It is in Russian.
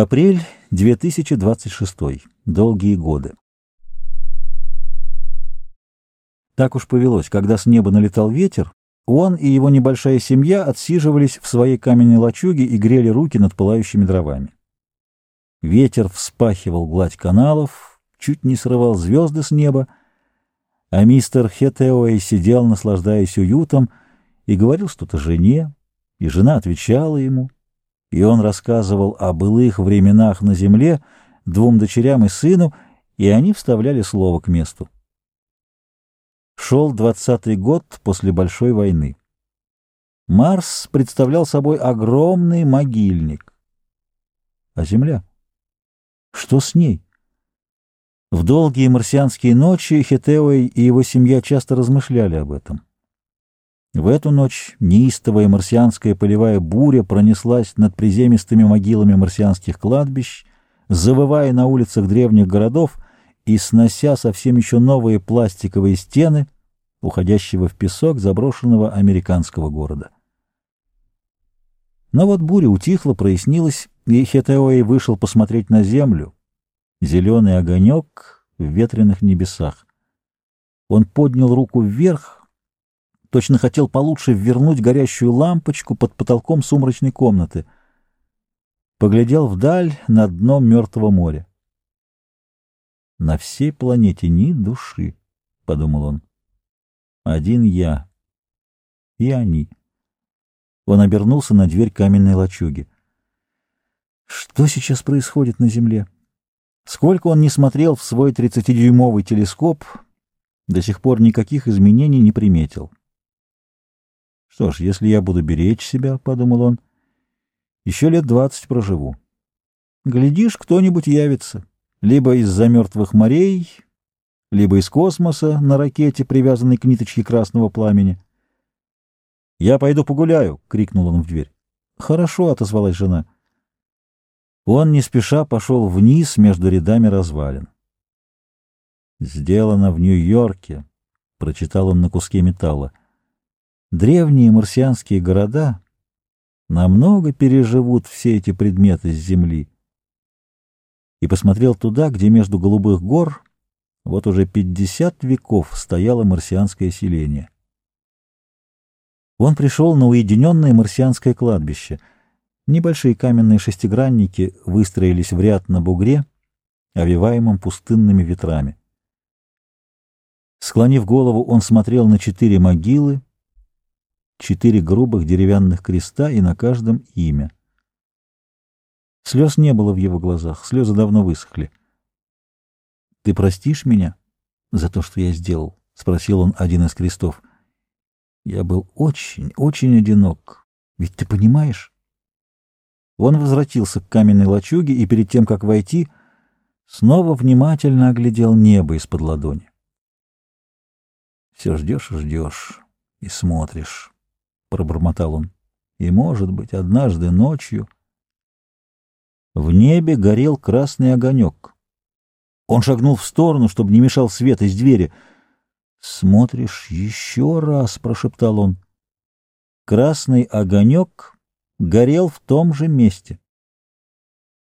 Апрель 2026. Долгие годы. Так уж повелось, когда с неба налетал ветер, он и его небольшая семья отсиживались в своей каменной лачуге и грели руки над пылающими дровами. Ветер вспахивал гладь каналов, чуть не срывал звезды с неба, а мистер Хетеуэй сидел, наслаждаясь уютом, и говорил что-то жене, и жена отвечала ему — и он рассказывал о былых временах на земле двум дочерям и сыну, и они вставляли слово к месту. Шел двадцатый год после Большой войны. Марс представлял собой огромный могильник. А Земля? Что с ней? В долгие марсианские ночи Хетеуэй и его семья часто размышляли об этом. В эту ночь неистовая марсианская полевая буря пронеслась над приземистыми могилами марсианских кладбищ, завывая на улицах древних городов и снося совсем еще новые пластиковые стены, уходящего в песок заброшенного американского города. Но вот буря утихла, прояснилась, и Хетеуэй вышел посмотреть на землю. Зеленый огонек в ветреных небесах. Он поднял руку вверх, Точно хотел получше вернуть горящую лампочку под потолком сумрачной комнаты. Поглядел вдаль на дно мертвого моря. «На всей планете ни души», — подумал он. «Один я. И они». Он обернулся на дверь каменной лачуги. Что сейчас происходит на Земле? Сколько он не смотрел в свой тридцатидюймовый телескоп, до сих пор никаких изменений не приметил. Что ж, если я буду беречь себя, — подумал он, — еще лет двадцать проживу. Глядишь, кто-нибудь явится, либо из-за мертвых морей, либо из космоса на ракете, привязанной к ниточке красного пламени. — Я пойду погуляю, — крикнул он в дверь. — Хорошо, — отозвалась жена. Он не спеша пошел вниз между рядами развалин. «Сделано в Нью-Йорке», — прочитал он на куске металла. Древние марсианские города намного переживут все эти предметы с Земли. И посмотрел туда, где между голубых гор вот уже пятьдесят веков стояло марсианское селение. Он пришел на уединенное марсианское кладбище. Небольшие каменные шестигранники выстроились в ряд на бугре, овиваемом пустынными ветрами. Склонив голову, он смотрел на четыре могилы, четыре грубых деревянных креста и на каждом имя. Слез не было в его глазах, слезы давно высохли. — Ты простишь меня за то, что я сделал? — спросил он один из крестов. — Я был очень, очень одинок. Ведь ты понимаешь? Он возвратился к каменной лачуге и перед тем, как войти, снова внимательно оглядел небо из-под ладони. Все ждешь и ждешь, и смотришь. — пробормотал он. «И, может быть, однажды ночью...» В небе горел красный огонек. Он шагнул в сторону, чтобы не мешал свет из двери. «Смотришь еще раз», — прошептал он. Красный огонек горел в том же месте.